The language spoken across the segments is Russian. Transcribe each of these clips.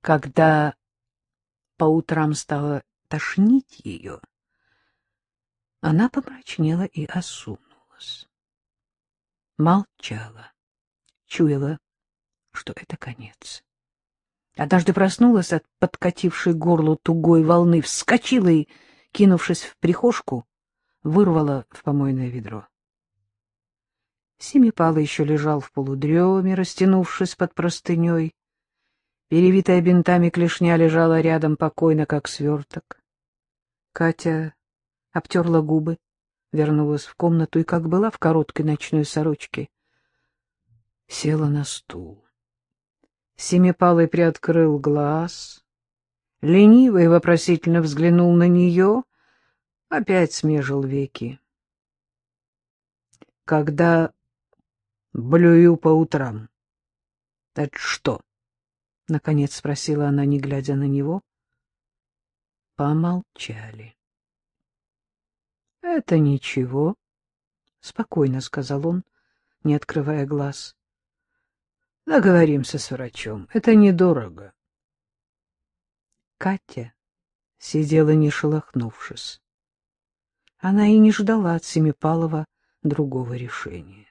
Когда по утрам стало тошнить ее, она помрачнела и осунулась. Молчала, чуяла, что это конец. Однажды проснулась от подкатившей горлу тугой волны, вскочила и, кинувшись в прихожку, вырвала в помойное ведро. Семипала еще лежал в полудреме, растянувшись под простыней. Перевитая бинтами клешня лежала рядом покойно, как сверток. Катя обтерла губы, вернулась в комнату и, как была в короткой ночной сорочке, села на стул. Семипалый приоткрыл глаз, лениво и вопросительно взглянул на нее, опять смежил веки. Когда блюю по утрам. — Это что? — наконец спросила она, не глядя на него. Помолчали. — Это ничего, — спокойно сказал он, не открывая глаз. — Договоримся с врачом. Это недорого. Катя сидела, не шелохнувшись. Она и не ждала от Семипалова другого решения.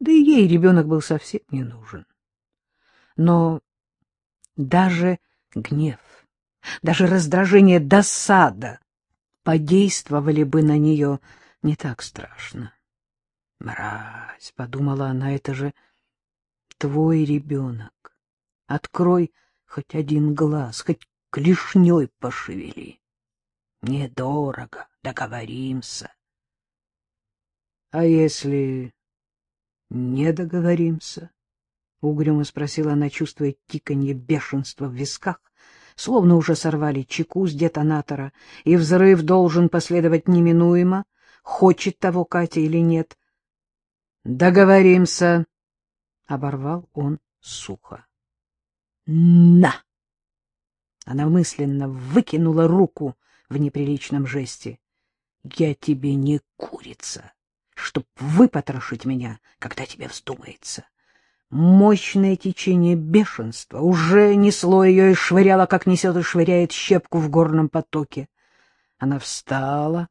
Да и ей ребенок был совсем не нужен. Но даже гнев, даже раздражение, досада подействовали бы на нее не так страшно. «Мразь!» — подумала она, — «это же твой ребенок. Открой хоть один глаз, хоть клешней пошевели. Недорого, договоримся. А если не договоримся? — угрюмо спросила она, чувствуя тиканье бешенства в висках, словно уже сорвали чеку с детонатора, и взрыв должен последовать неминуемо, хочет того Катя или нет. — Договоримся, — оборвал он сухо. — На! Она мысленно выкинула руку в неприличном жесте. — Я тебе не курица чтоб выпотрошить меня, когда тебе вздумается. Мощное течение бешенства уже несло ее и швыряло, как несет и швыряет щепку в горном потоке. Она встала,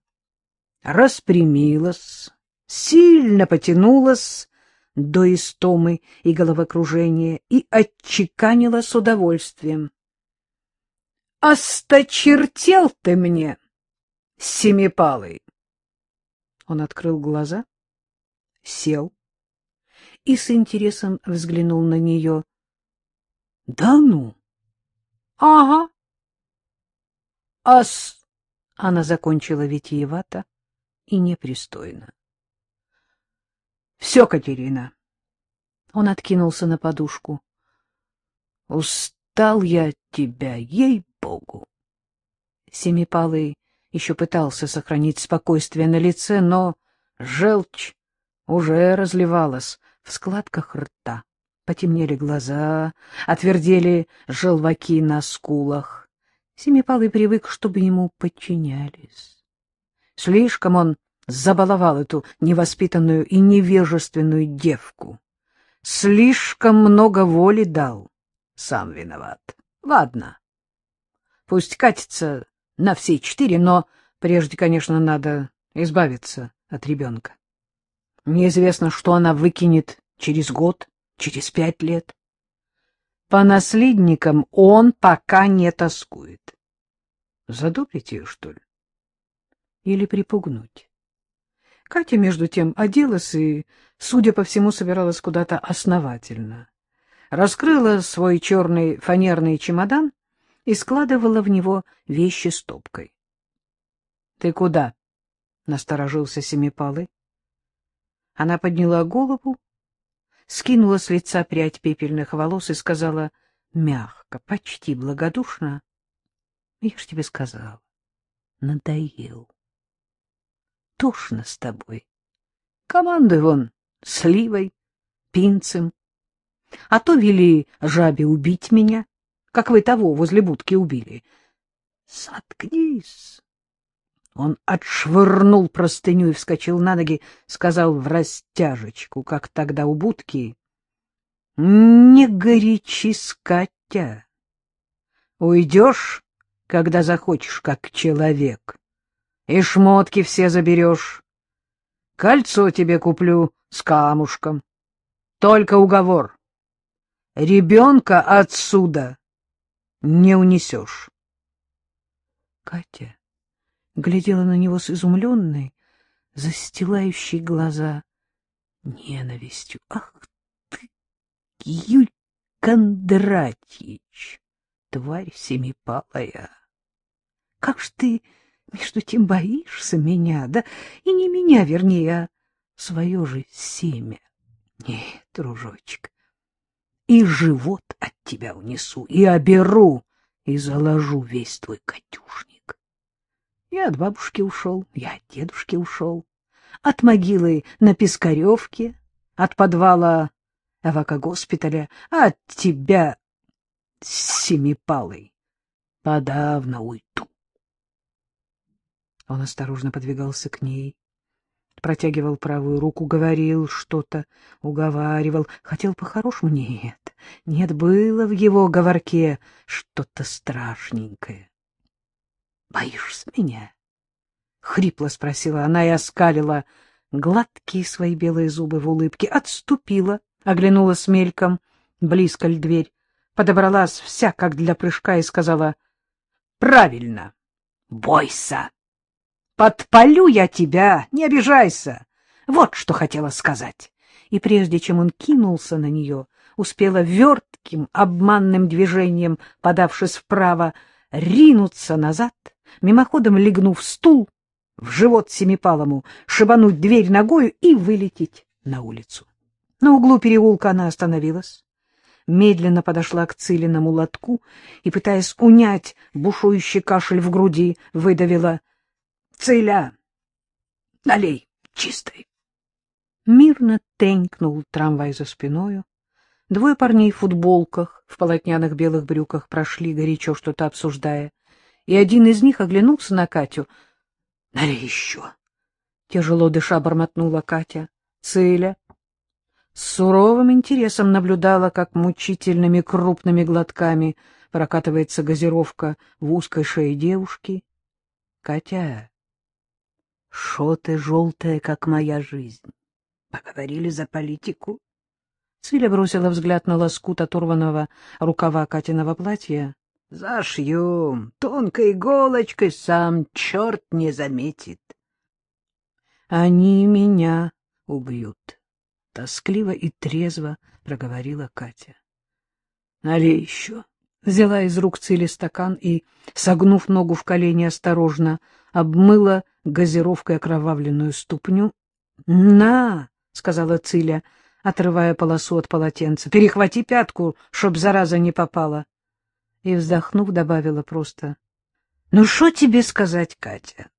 распрямилась, сильно потянулась до истомы и головокружения и отчеканила с удовольствием. — Осточертел ты мне, семипалый! Он открыл глаза, сел и с интересом взглянул на нее. — Да ну! — Ага. — Ас... Она закончила витиевато и непристойно. — Все, Катерина. Он откинулся на подушку. — Устал я от тебя, ей-богу! Семипалый еще пытался сохранить спокойствие на лице, но желчь уже разливалась в складках рта. Потемнели глаза, отвердели желваки на скулах. Семипалый привык, чтобы ему подчинялись. Слишком он забаловал эту невоспитанную и невежественную девку. Слишком много воли дал. Сам виноват. Ладно, пусть катится на все четыре, но прежде, конечно, надо избавиться от ребенка. Неизвестно, что она выкинет через год, через пять лет. По наследникам он пока не тоскует. Задобрить ее, что ли? Или припугнуть? Катя, между тем, оделась и, судя по всему, собиралась куда-то основательно. Раскрыла свой черный фанерный чемодан и складывала в него вещи стопкой. — Ты куда? — насторожился Семипалый. Она подняла голову, скинула с лица прядь пепельных волос и сказала мягко, почти благодушно. — Я ж тебе сказала, надоел. Тошно с тобой. Командуй вон сливой, пинцем. А то вели жабе убить меня как вы того возле будки убили. Соткнись! Он отшвырнул простыню и вскочил на ноги, сказал в растяжечку, как тогда у будки. — Не горячись, Катя, Уйдешь, когда захочешь, как человек, и шмотки все заберешь. Кольцо тебе куплю с камушком. Только уговор. Ребенка отсюда не унесешь. Катя глядела на него с изумленной, застилающей глаза ненавистью. — Ах ты, Юль Кондратьич, тварь семипалая! Как ж ты между тем боишься меня, да и не меня, вернее, а свое же семя? Нет, дружочек, и живот от тебя унесу, и оберу, и заложу весь твой котюшник. Я от бабушки ушел, я от дедушки ушел, от могилы на Пискаревке, от подвала эвакогоспиталя, а от тебя, семипалый, подавно уйду. Он осторожно подвигался к ней, протягивал правую руку, говорил что-то, уговаривал, хотел по-хорошему. Нет, нет, было в его говорке что-то страшненькое. — Боишься меня? — хрипло спросила она и оскалила гладкие свои белые зубы в улыбке, отступила, оглянулась мельком, близко ли дверь, подобралась вся, как для прыжка, и сказала «Правильно, бойся! Подпалю я тебя, не обижайся!» Вот что хотела сказать. И прежде чем он кинулся на нее, успела вертким, обманным движением, подавшись вправо, ринуться назад, мимоходом легнув стул, в живот Семипалому, шибануть дверь ногою и вылететь на улицу. На углу переулка она остановилась, медленно подошла к Цилиному лотку и, пытаясь унять бушующий кашель в груди, выдавила «Циля, налей чистой». Мирно тренькнул трамвай за спиною. Двое парней в футболках, в полотняных белых брюках прошли, горячо что-то обсуждая, и один из них оглянулся на Катю. — Налей еще! — тяжело дыша бормотнула Катя. Циля с суровым интересом наблюдала, как мучительными крупными глотками прокатывается газировка в узкой шее девушки. — Катя, шо ты желтая, как моя жизнь? Поговорили за политику? Циля бросила взгляд на лоскут оторванного рукава Катиного платья. — Зашьем, тонкой иголочкой сам черт не заметит. — Они меня убьют. — тоскливо и трезво проговорила Катя. — Налей еще. Взяла из рук Цили стакан и, согнув ногу в колени осторожно, обмыла газировкой окровавленную ступню. — На! — сказала Циля, отрывая полосу от полотенца. — Перехвати пятку, чтоб зараза не попала. И, вздохнув, добавила просто. — Ну, что тебе сказать, Катя?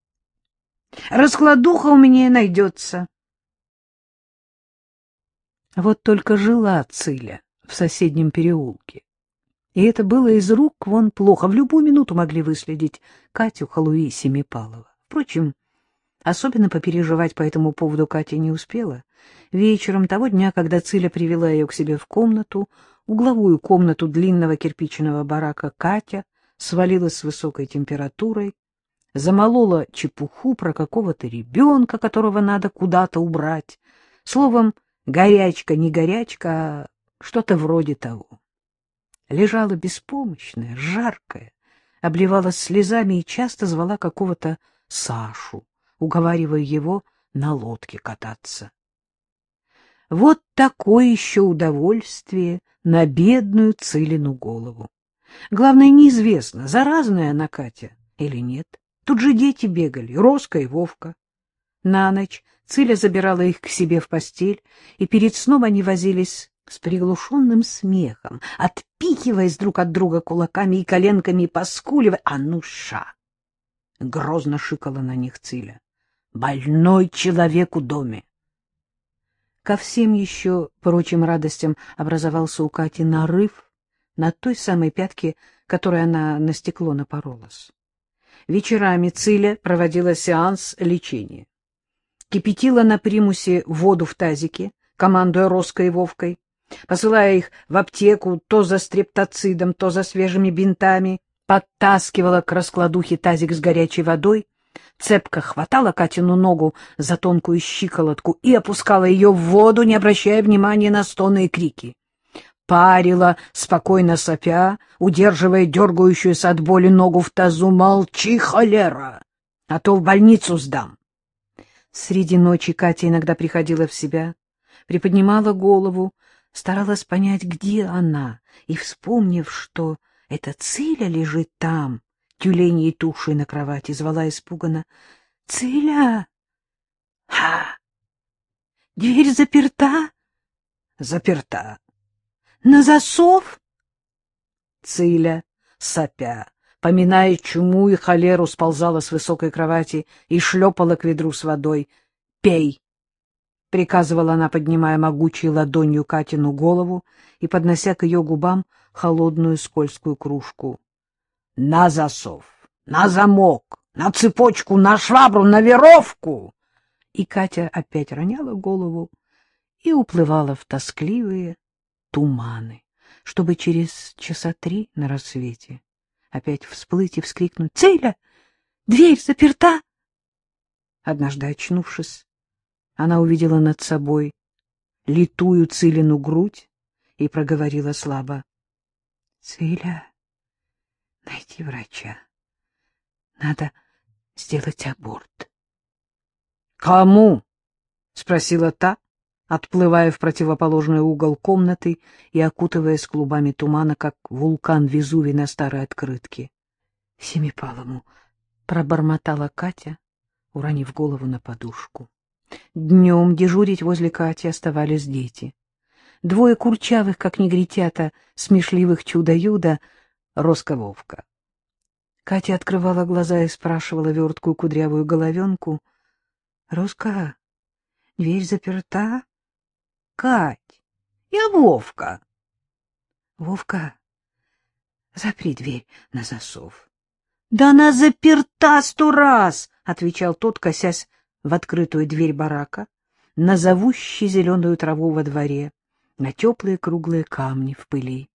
Раскладуха у меня найдется. Вот только жила Циля в соседнем переулке. И это было из рук вон плохо. В любую минуту могли выследить Катю Халуи Семипалова. Впрочем, особенно попереживать по этому поводу Катя не успела. Вечером того дня, когда Циля привела ее к себе в комнату, угловую комнату длинного кирпичного барака, Катя свалилась с высокой температурой, замолола чепуху про какого-то ребенка, которого надо куда-то убрать. Словом, горячка, не горячка, а что-то вроде того. Лежала беспомощная, жаркая, обливалась слезами и часто звала какого-то Сашу, уговаривая его на лодке кататься. Вот такое еще удовольствие на бедную Цилину голову. Главное, неизвестно, заразная она Катя или нет. Тут же дети бегали, Роска и Вовка. На ночь Циля забирала их к себе в постель, и перед сном они возились с приглушенным смехом, отпихиваясь друг от друга кулаками и коленками, поскуливая. «А ну, ша!» — грозно шикала на них Циля. «Больной человек у доме!» Ко всем еще прочим радостям образовался у Кати нарыв на той самой пятке, которой она на стекло напоролась. Вечерами Циля проводила сеанс лечения кипятила на примусе воду в тазике, командуя Роской и Вовкой, посылая их в аптеку то за стрептоцидом, то за свежими бинтами, подтаскивала к раскладухе тазик с горячей водой, цепко хватала Катину ногу за тонкую щиколотку и опускала ее в воду, не обращая внимания на стоны и крики. Парила, спокойно сопя, удерживая дергающуюся от боли ногу в тазу. «Молчи, холера, а то в больницу сдам!» Среди ночи Катя иногда приходила в себя, приподнимала голову, старалась понять, где она, и, вспомнив, что эта Циля лежит там, тюленей тушей на кровати, звала испуганно. — Циля! — Ха! — Дверь заперта? — Заперта. — На засов? Циля, сопя, поминая чуму и холеру, сползала с высокой кровати и шлепала к ведру с водой. — Пей! — приказывала она, поднимая могучей ладонью Катину голову и поднося к ее губам холодную скользкую кружку. — На засов, на замок, на цепочку, на швабру, на веровку! И Катя опять роняла голову и уплывала в тоскливые туманы, чтобы через часа три на рассвете опять всплыть и вскрикнуть «Целя! Дверь заперта!» Однажды, очнувшись, она увидела над собой литую Цилину грудь и проговорила слабо. — Циля, найди врача. Надо сделать аборт. — Кому? — спросила та, отплывая в противоположный угол комнаты и окутываясь клубами тумана, как вулкан Везувий на старой открытке. — Семипалому, — пробормотала Катя, уронив голову на подушку. Днем дежурить возле Кати оставались дети. Двое курчавых, как негритята, смешливых чудо-юдо, Роско-Вовка. Катя открывала глаза и спрашивала верткую кудрявую головенку. — Роска, дверь заперта? — Кать, я Вовка. — Вовка, запри дверь на засов. — Да она заперта сто раз! — отвечал тот, косясь в открытую дверь барака, на зовущую зеленую траву во дворе, на теплые круглые камни в пыли.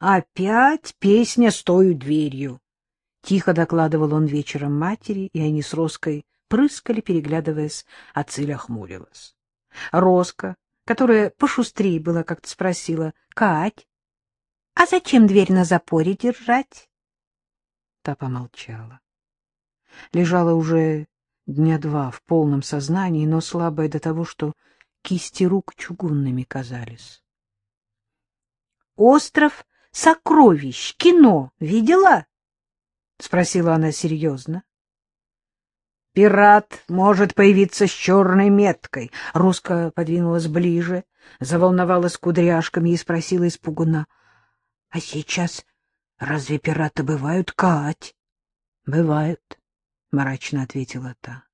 Опять песня с той дверью. Тихо докладывал он вечером матери, и они с Роской прыскали, переглядываясь, а Циля хмурилась. Роска, которая пошустрее была, как-то спросила, — Кать, а зачем дверь на запоре держать? Та помолчала. Лежала уже дня два в полном сознании, но слабая до того, что кисти рук чугунными казались. Остров сокровищ кино видела? — спросила она серьезно. — Пират может появиться с черной меткой. Руска подвинулась ближе, заволновалась кудряшками и спросила испуганно. — А сейчас разве пираты бывают, Кать? — Бывают, — мрачно ответила та.